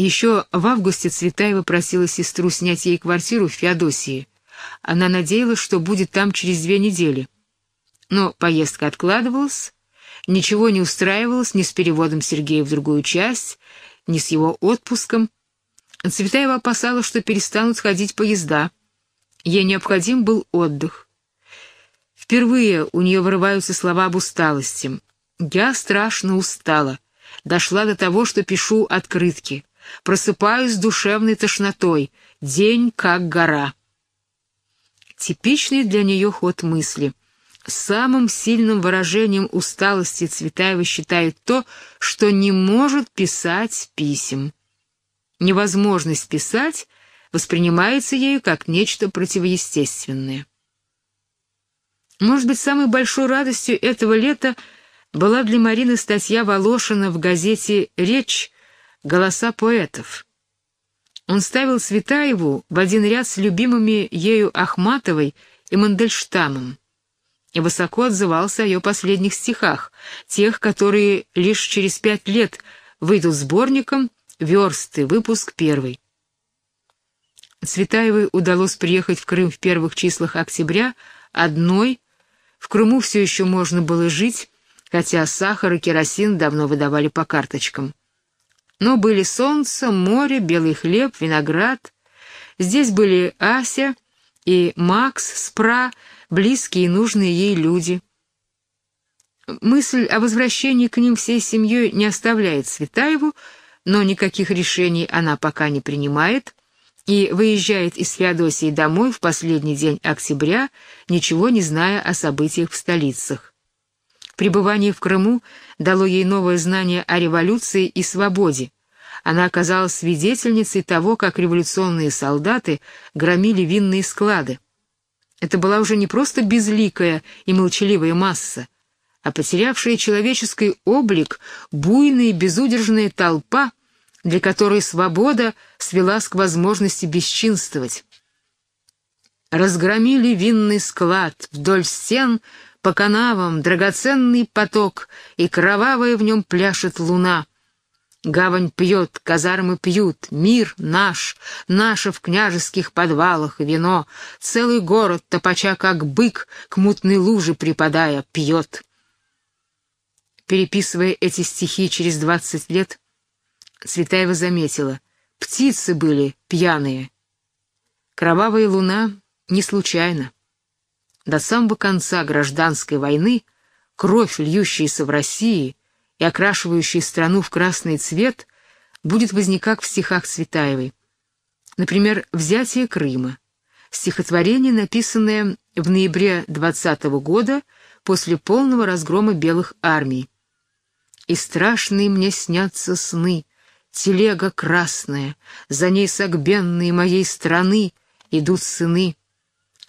Еще в августе Цветаева просила сестру снять ей квартиру в Феодосии. Она надеялась, что будет там через две недели. Но поездка откладывалась, ничего не устраивалось ни с переводом Сергея в другую часть, ни с его отпуском. Цветаева опасалась, что перестанут ходить поезда. Ей необходим был отдых. Впервые у нее вырываются слова об усталости. «Я страшно устала. Дошла до того, что пишу открытки. Просыпаюсь душевной тошнотой. День как гора». Типичный для нее ход мысли. Самым сильным выражением усталости Цветаева считает то, что не может писать писем. Невозможность писать воспринимается ею как нечто противоестественное. Может быть, самой большой радостью этого лета была для Марины статья Волошина в газете «Речь. Голоса поэтов». Он ставил Светаеву в один ряд с любимыми ею Ахматовой и Мандельштамом и высоко отзывался о ее последних стихах, тех, которые лишь через пять лет выйдут сборником «Версты», выпуск первый. Цветаевой удалось приехать в Крым в первых числах октября одной, в Крыму все еще можно было жить, хотя сахар и керосин давно выдавали по карточкам. Но были солнце, море, белый хлеб, виноград. Здесь были Ася и Макс Спра, близкие и нужные ей люди. Мысль о возвращении к ним всей семьей не оставляет Светаеву, но никаких решений она пока не принимает и выезжает из Феодосии домой в последний день октября, ничего не зная о событиях в столицах. Пребывание в Крыму дало ей новое знание о революции и свободе. Она оказалась свидетельницей того, как революционные солдаты громили винные склады. Это была уже не просто безликая и молчаливая масса, а потерявшая человеческий облик буйная и безудержная толпа, для которой свобода свелась к возможности бесчинствовать. Разгромили винный склад, вдоль стен по канавам драгоценный поток, и кровавая в нем пляшет луна. Гавань пьет, казармы пьют, мир наш, наше в княжеских подвалах вино, целый город, топача как бык, к мутной луже припадая, пьет. Переписывая эти стихи через двадцать лет, Цветаева заметила, птицы были пьяные. Кровавая луна не случайно. До самого конца гражданской войны кровь, льющаяся в России и окрашивающая страну в красный цвет, будет возникать в стихах Цветаевой. Например, «Взятие Крыма», стихотворение, написанное в ноябре 20 -го года после полного разгрома белых армий. «И страшные мне снятся сны, телега красная, за ней согбенные моей страны идут сыны,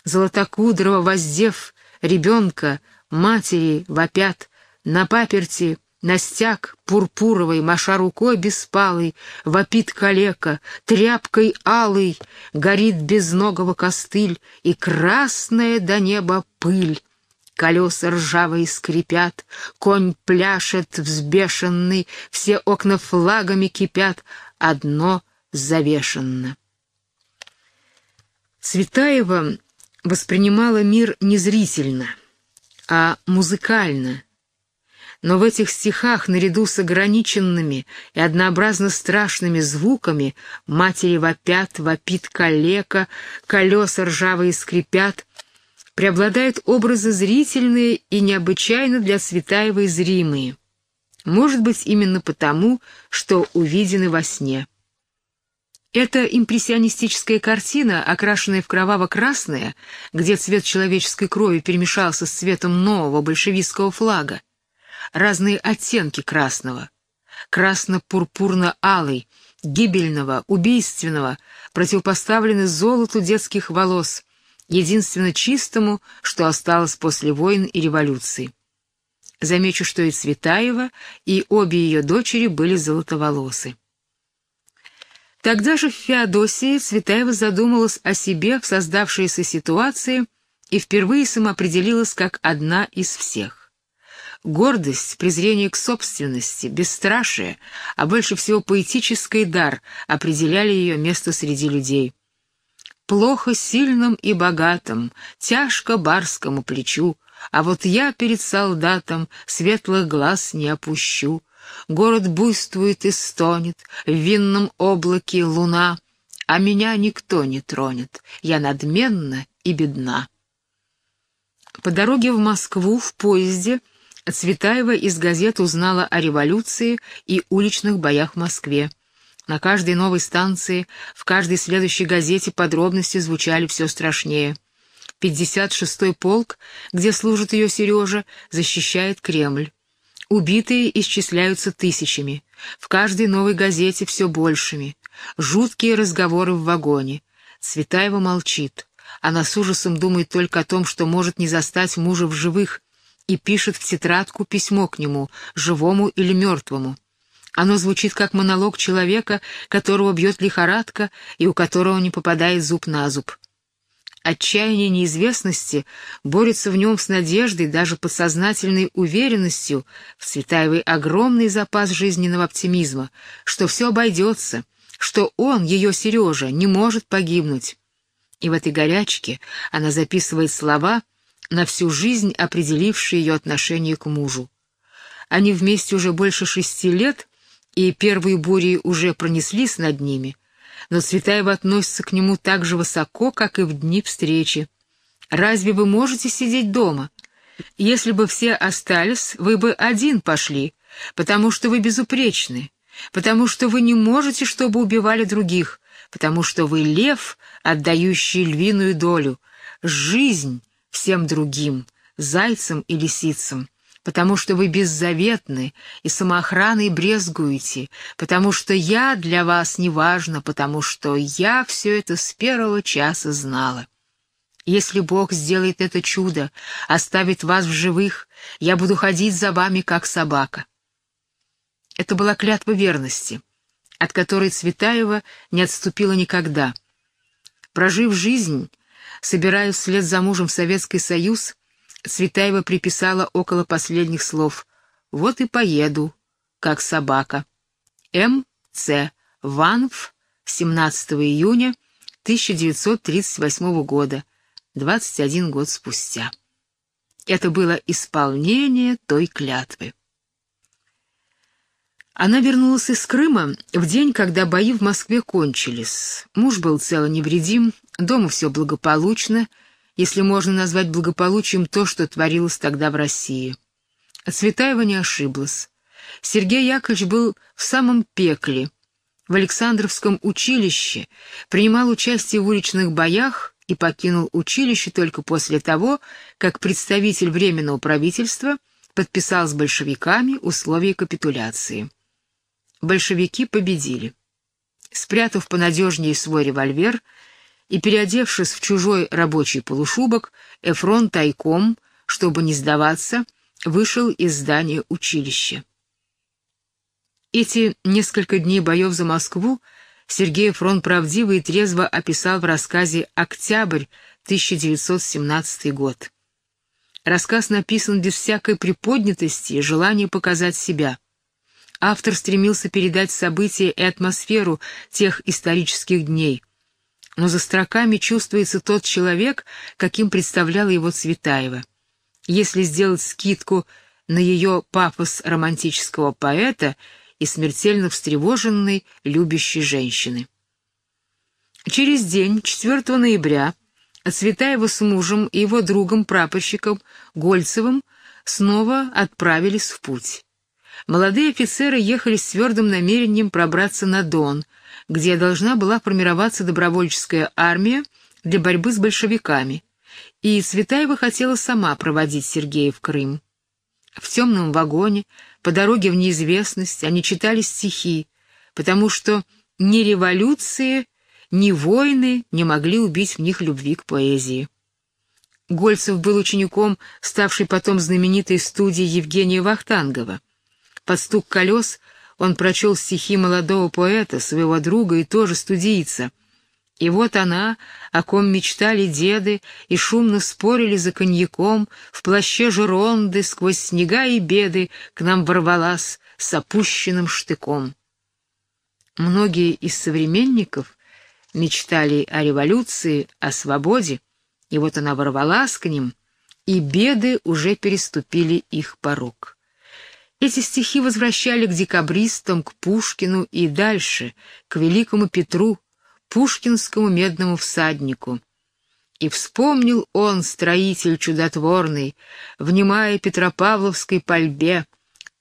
Золотокудрого воздев ребенка, матери вопят, на паперти на стяг пурпуровой, маша рукой беспалой, вопит калека, тряпкой алый, горит безногого костыль, и красная до неба пыль. Колеса ржавые скрипят, конь пляшет взбешенный, все окна флагами кипят, одно завешенно. Цветаева воспринимала мир не зрительно, а музыкально. Но в этих стихах, наряду с ограниченными и однообразно страшными звуками, матери вопят, вопит калека, колеса ржавые скрипят, преобладают образы зрительные и необычайно для Цветаевой зримые. Может быть, именно потому, что увидены во сне. Эта импрессионистическая картина, окрашенная в кроваво-красное, где цвет человеческой крови перемешался с цветом нового большевистского флага, разные оттенки красного, красно-пурпурно-алый, гибельного, убийственного, противопоставлены золоту детских волос, единственно чистому, что осталось после войн и революции. Замечу, что и Цветаева, и обе ее дочери были золотоволосы. Тогда же в Феодосии Цветаева задумалась о себе в создавшейся ситуации и впервые самоопределилась как одна из всех. Гордость, презрение к собственности, бесстрашие, а больше всего поэтический дар определяли ее место среди людей. Плохо сильным и богатым, тяжко барскому плечу, а вот я перед солдатом светлых глаз не опущу. Город буйствует и стонет, в винном облаке луна, а меня никто не тронет, я надменна и бедна. По дороге в Москву в поезде Цветаева из газет узнала о революции и уличных боях в Москве. На каждой новой станции, в каждой следующей газете подробности звучали все страшнее. 56-й полк, где служит ее Сережа, защищает Кремль. Убитые исчисляются тысячами, в каждой новой газете все большими. Жуткие разговоры в вагоне. Цветаева молчит. Она с ужасом думает только о том, что может не застать мужа в живых, и пишет в тетрадку письмо к нему, живому или мертвому. Оно звучит как монолог человека, которого бьет лихорадка и у которого не попадает зуб на зуб. Отчаяние неизвестности борется в нем с надеждой, даже подсознательной уверенностью, в Цветаевой огромный запас жизненного оптимизма, что все обойдется, что он, ее Сережа, не может погибнуть. И в этой горячке она записывает слова, на всю жизнь определившие ее отношение к мужу. Они вместе уже больше шести лет, и первые бури уже пронеслись над ними, но Цветаева относится к нему так же высоко, как и в дни встречи. «Разве вы можете сидеть дома? Если бы все остались, вы бы один пошли, потому что вы безупречны, потому что вы не можете, чтобы убивали других, потому что вы лев, отдающий львиную долю, жизнь всем другим, зайцам и лисицам, потому что вы беззаветны и самоохраной брезгуете, потому что я для вас не важно, потому что я все это с первого часа знала. Если Бог сделает это чудо, оставит вас в живых, я буду ходить за вами, как собака. Это была клятва верности, от которой Цветаева не отступила никогда. Прожив жизнь, собирая вслед за мужем Советский Союз, Цветаева приписала около последних слов «Вот и поеду, как собака». М. Ц. Ванф, 17 июня 1938 года, 21 год спустя. Это было исполнение той клятвы. Она вернулась из Крыма в день, когда бои в Москве кончились. Муж был цел невредим, дома все благополучно — если можно назвать благополучием то, что творилось тогда в России. Цветаева не ошиблась. Сергей Яковлевич был в самом пекле, в Александровском училище, принимал участие в уличных боях и покинул училище только после того, как представитель Временного правительства подписал с большевиками условия капитуляции. Большевики победили. Спрятав понадежнее свой револьвер, и, переодевшись в чужой рабочий полушубок, Эфрон тайком, чтобы не сдаваться, вышел из здания училища. Эти несколько дней боев за Москву Сергей Эфрон правдиво и трезво описал в рассказе «Октябрь, 1917 год». Рассказ написан без всякой приподнятости и желания показать себя. Автор стремился передать события и атмосферу тех исторических дней – но за строками чувствуется тот человек, каким представляла его Цветаева. Если сделать скидку на ее пафос романтического поэта и смертельно встревоженной, любящей женщины. Через день, 4 ноября, Цветаева с мужем и его другом-прапорщиком Гольцевым снова отправились в путь. Молодые офицеры ехали с твердым намерением пробраться на Дон — где должна была формироваться добровольческая армия для борьбы с большевиками, и Цветаева хотела сама проводить Сергея в Крым. В темном вагоне, по дороге в неизвестность, они читали стихи, потому что ни революции, ни войны не могли убить в них любви к поэзии. Гольцев был учеником, ставшей потом знаменитой студии Евгения Вахтангова. Под стук колес он прочел стихи молодого поэта, своего друга и тоже студийца, И вот она, о ком мечтали деды, и шумно спорили за коньяком, в плаще жеронды сквозь снега и беды к нам ворвалась с опущенным штыком. Многие из современников мечтали о революции, о свободе, и вот она ворвалась к ним, и беды уже переступили их порог. Эти стихи возвращали к декабристам, к Пушкину и дальше, к великому Петру, пушкинскому медному всаднику. И вспомнил он, строитель чудотворный, внимая Петропавловской пальбе,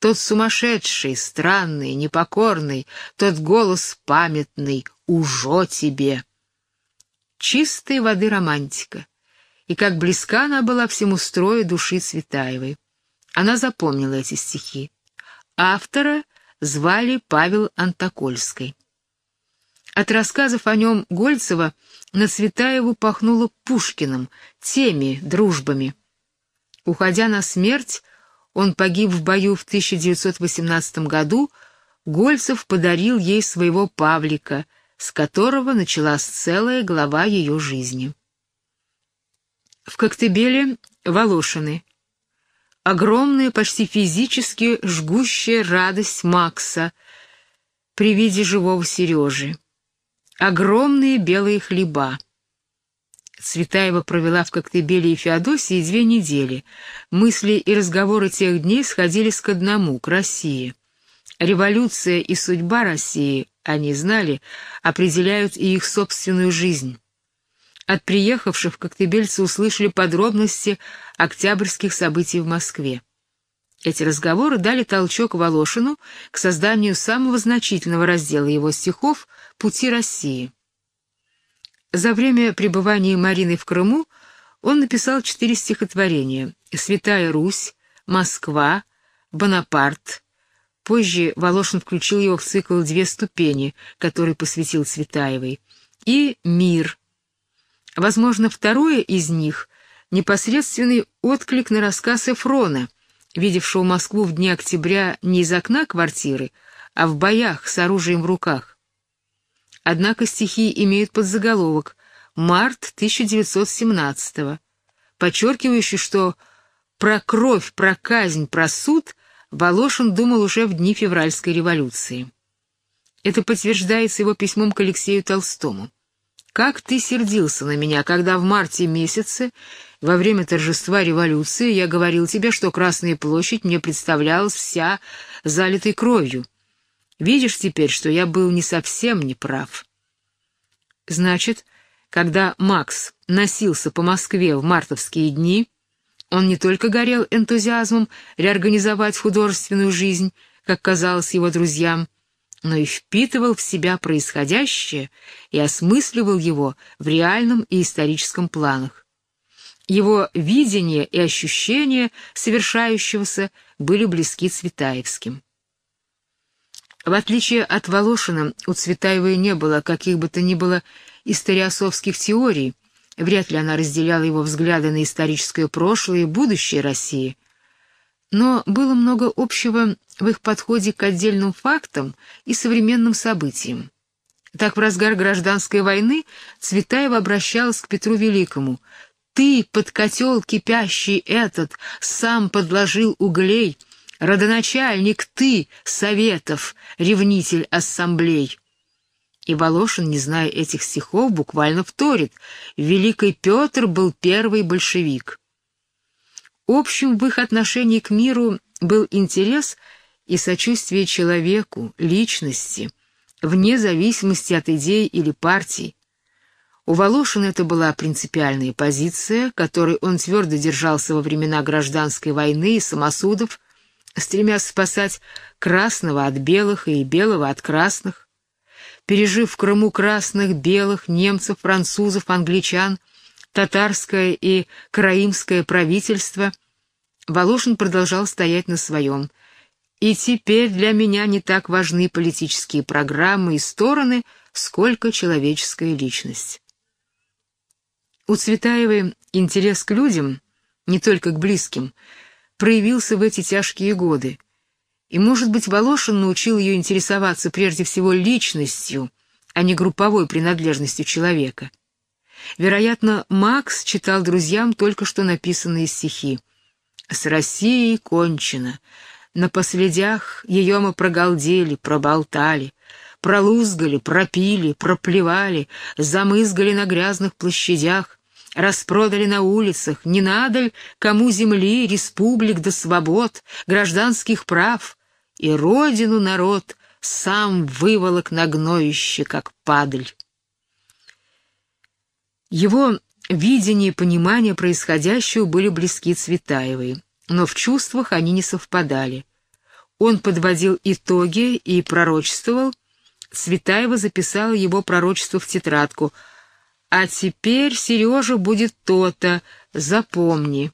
тот сумасшедший, странный, непокорный, тот голос памятный «Ужо тебе!» Чистой воды романтика. И как близка она была всему строю души Цветаевой. Она запомнила эти стихи. Автора звали Павел Антокольский. От рассказов о нем Гольцева на Цветаеву пахнуло Пушкиным, теми дружбами. Уходя на смерть, он погиб в бою в 1918 году, Гольцев подарил ей своего Павлика, с которого началась целая глава ее жизни. В Коктебеле Волошины. Огромная, почти физически жгущая радость Макса при виде живого Сережи огромные белые хлеба. Цветаева провела в Коктебеле и Феодосии две недели. Мысли и разговоры тех дней сходились к одному, к России. Революция и судьба России, они знали, определяют и их собственную жизнь. От приехавших коктебельцы услышали подробности октябрьских событий в Москве. Эти разговоры дали толчок Волошину к созданию самого значительного раздела его стихов «Пути России». За время пребывания Марины в Крыму он написал четыре стихотворения «Святая Русь», «Москва», «Бонапарт». Позже Волошин включил его в цикл «Две ступени», который посвятил Цветаевой, и «Мир». Возможно, второе из них — непосредственный отклик на рассказ Эфрона — видевшего Москву в дни октября не из окна квартиры, а в боях с оружием в руках. Однако стихи имеют подзаголовок «Март 1917-го», подчеркивающий, что про кровь, про казнь, про суд Волошин думал уже в дни февральской революции. Это подтверждается его письмом к Алексею Толстому. «Как ты сердился на меня, когда в марте месяце во время торжества революции я говорил тебе, что Красная площадь мне представлялась вся залитой кровью. Видишь теперь, что я был не совсем неправ. Значит, когда Макс носился по Москве в мартовские дни, он не только горел энтузиазмом реорганизовать художественную жизнь, как казалось его друзьям, но и впитывал в себя происходящее и осмысливал его в реальном и историческом планах. Его видение и ощущения совершающегося были близки Цветаевским. В отличие от Волошина, у Цветаевой не было каких бы то ни было историосовских теорий, вряд ли она разделяла его взгляды на историческое прошлое и будущее России. Но было много общего в их подходе к отдельным фактам и современным событиям. Так в разгар гражданской войны Цветаева обращалась к Петру Великому, ты под котел кипящий этот сам подложил углей, родоначальник ты, Советов, ревнитель ассамблей. И Волошин, не зная этих стихов, буквально вторит. Великий Петр был первый большевик. Общим в их отношении к миру был интерес и сочувствие человеку, личности, вне зависимости от идей или партий. У Волошина это была принципиальная позиция, которой он твердо держался во времена гражданской войны и самосудов, стремясь спасать красного от белых и белого от красных. Пережив в Крыму красных, белых, немцев, французов, англичан, татарское и караимское правительство, Волошин продолжал стоять на своем. И теперь для меня не так важны политические программы и стороны, сколько человеческая личность. У Цветаевой интерес к людям, не только к близким, проявился в эти тяжкие годы. И, может быть, Волошин научил ее интересоваться прежде всего личностью, а не групповой принадлежностью человека. Вероятно, Макс читал друзьям только что написанные стихи. «С Россией кончено. На последях ее мы прогалдели, проболтали, пролузгали, пропили, проплевали, замызгали на грязных площадях, распродали на улицах, не надо ли кому земли, республик до свобод, гражданских прав, и родину народ сам выволок на гноище, как падаль. Его видение и понимание происходящего были близки Цветаевой, но в чувствах они не совпадали. Он подводил итоги и пророчествовал, Цветаева записала его пророчество в тетрадку. «А теперь Сережа будет то-то, запомни».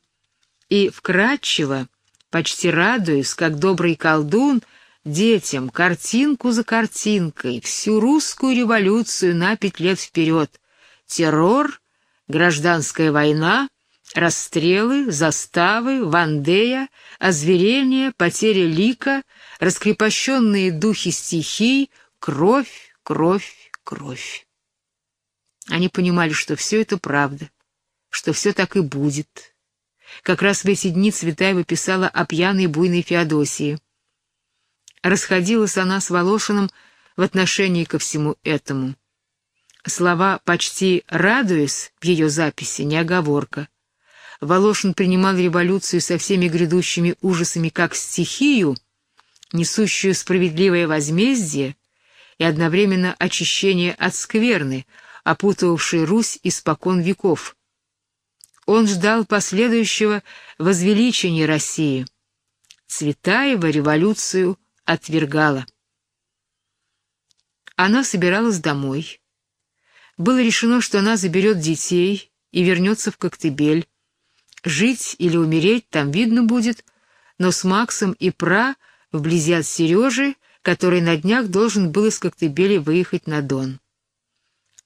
И вкратчиво, почти радуясь, как добрый колдун, детям картинку за картинкой, всю русскую революцию на пять лет вперед. Террор, гражданская война, расстрелы, заставы, Вандея, озверение, потеря лика, раскрепощенные духи стихий — Кровь, кровь, кровь. Они понимали, что все это правда, что все так и будет. Как раз в эти дни Цветаева писала о пьяной буйной Феодосии. Расходилась она с Волошиным в отношении ко всему этому. Слова «почти радуясь» в ее записи не оговорка. Волошин принимал революцию со всеми грядущими ужасами как стихию, несущую справедливое возмездие, и одновременно очищение от скверны, опутывавшей Русь испокон веков. Он ждал последующего возвеличения России. Цветаева революцию отвергала. Она собиралась домой. Было решено, что она заберет детей и вернется в Коктебель. Жить или умереть там видно будет, но с Максом и Пра вблизи от Сережи который на днях должен был из Коктебеля выехать на Дон.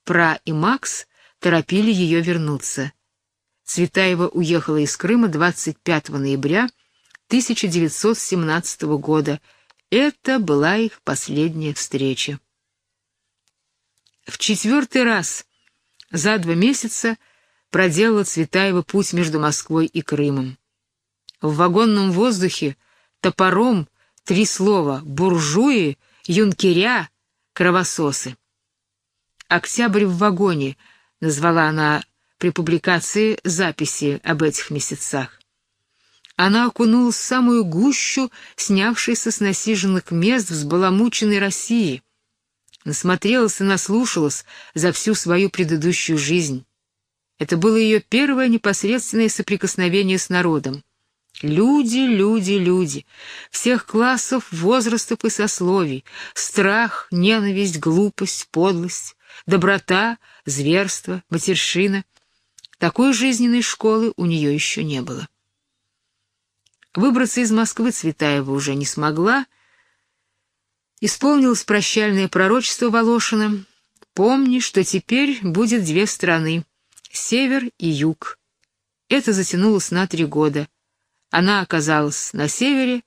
Пра и Макс торопили ее вернуться. Цветаева уехала из Крыма 25 ноября 1917 года. Это была их последняя встреча. В четвертый раз за два месяца проделала Цветаева путь между Москвой и Крымом. В вагонном воздухе топором Три слова — буржуи, юнкеря, кровососы. «Октябрь в вагоне», — назвала она при публикации записи об этих месяцах. Она окунулась в самую гущу, снявшейся с насиженных мест взбаламученной России. Насмотрелась и наслушалась за всю свою предыдущую жизнь. Это было ее первое непосредственное соприкосновение с народом. Люди, люди, люди, всех классов, возрастов и сословий, страх, ненависть, глупость, подлость, доброта, зверство, матершина. Такой жизненной школы у нее еще не было. Выбраться из Москвы Цветаева уже не смогла. Исполнилось прощальное пророчество Волошина. «Помни, что теперь будет две страны — север и юг». Это затянулось на три года — она оказалась на севере,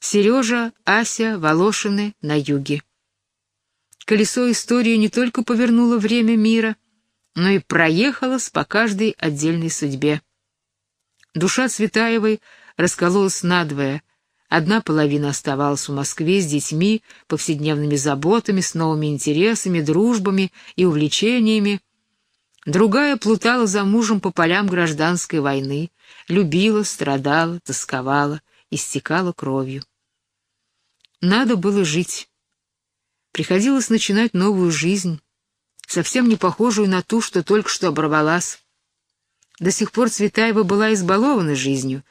Сережа, Ася, Волошины на юге. Колесо истории не только повернуло время мира, но и проехалось по каждой отдельной судьбе. Душа Цветаевой раскололась надвое. Одна половина оставалась в Москве с детьми, повседневными заботами, с новыми интересами, дружбами и увлечениями, Другая плутала за мужем по полям гражданской войны, любила, страдала, тосковала, истекала кровью. Надо было жить. Приходилось начинать новую жизнь, совсем не похожую на ту, что только что оборвалась. До сих пор Цветаева была избалована жизнью.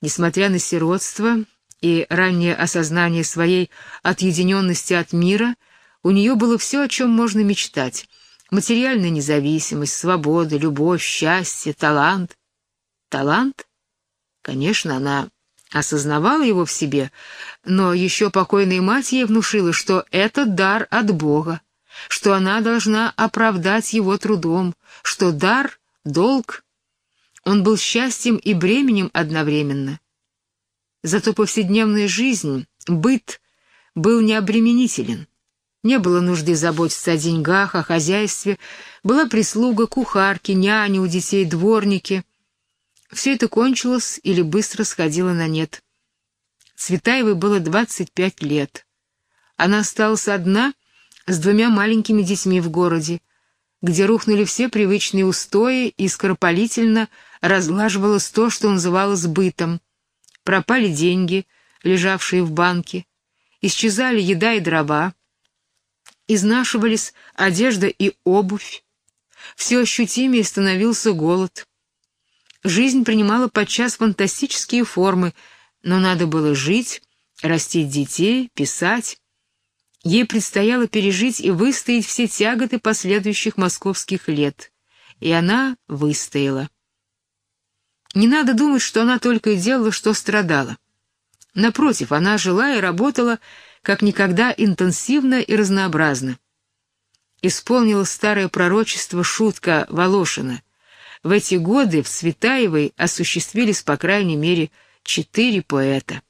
Несмотря на сиротство и раннее осознание своей отъединенности от мира, у нее было все, о чем можно мечтать — Материальная независимость, свобода, любовь, счастье, талант. Талант? Конечно, она осознавала его в себе, но еще покойная мать ей внушила, что это дар от Бога, что она должна оправдать его трудом, что дар — долг. Он был счастьем и бременем одновременно. Зато повседневная жизнь, быт был необременителен. Не было нужды заботиться о деньгах, о хозяйстве. Была прислуга, кухарки, няни у детей, дворники. Все это кончилось или быстро сходило на нет. Цветаевой было 25 лет. Она осталась одна с двумя маленькими детьми в городе, где рухнули все привычные устои и скоропалительно разлаживалось то, что называлось бытом. Пропали деньги, лежавшие в банке, исчезали еда и дрова, изнашивались одежда и обувь, все ощутимее становился голод. Жизнь принимала подчас фантастические формы, но надо было жить, растить детей, писать. Ей предстояло пережить и выстоять все тяготы последующих московских лет. И она выстояла. Не надо думать, что она только и делала, что страдала. Напротив, она жила и работала как никогда интенсивно и разнообразно. Исполнила старое пророчество шутка Волошина. В эти годы в Светаевой осуществились, по крайней мере, четыре поэта.